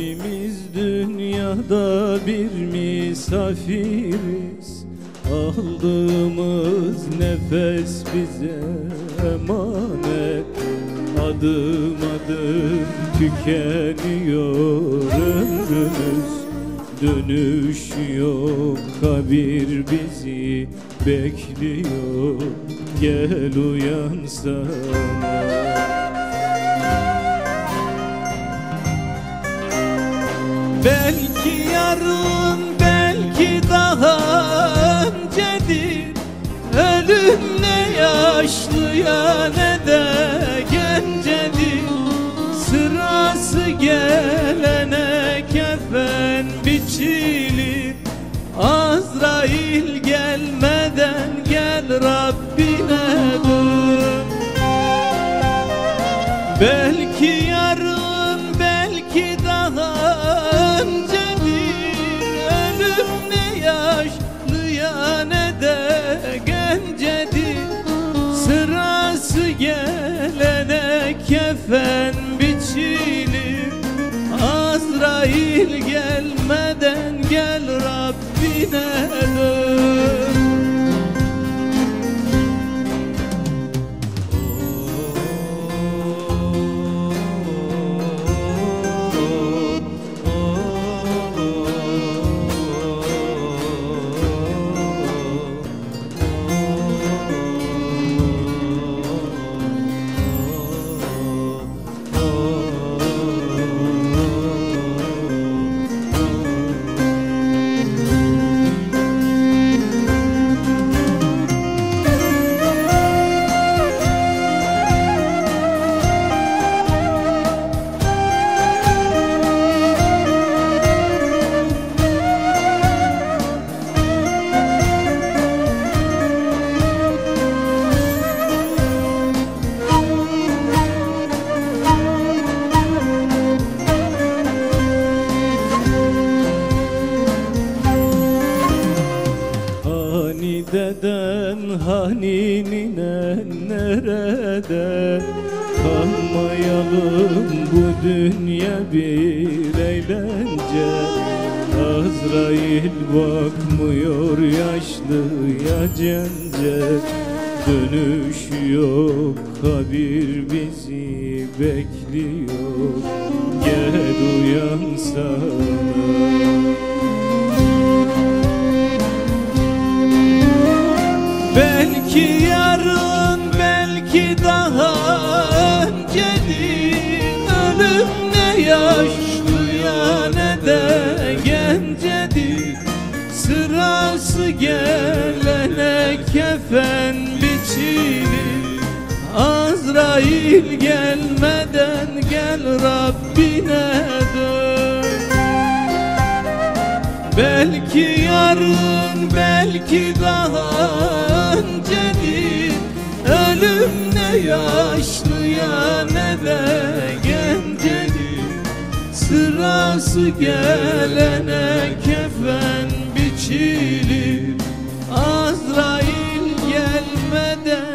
Hepimiz dünyada bir misafiriz. Aldığımız nefes bize emanet. Adım adım tükeniyor ömrümüz. Dönüş yok kabir bizi bekliyor. Gel uyan sana. Belki yarın belki daha öncedir. Ölüm ne yaşlıya ne de gencedir. Sırası gelene kefen biçilir. Azrail gelmeden gel Rabbine kefen biçilir Azrail gelmeden Haninin nerede? Kalmayalım bu dünya bir eğlence. Azrail bakmıyor yaşlıya cence. Dönüş yok kabir bizi bekliyor. Gel uyansana yaşlıya ne de gencedir Sırası gelene kefen biçilir Azrail gelmeden gel Rabbine dön. Belki yarın belki daha öncedir. Ölüm ne yaşlıya ne de gencedir Sırası gelene kefen biçilir Azrail gelmeden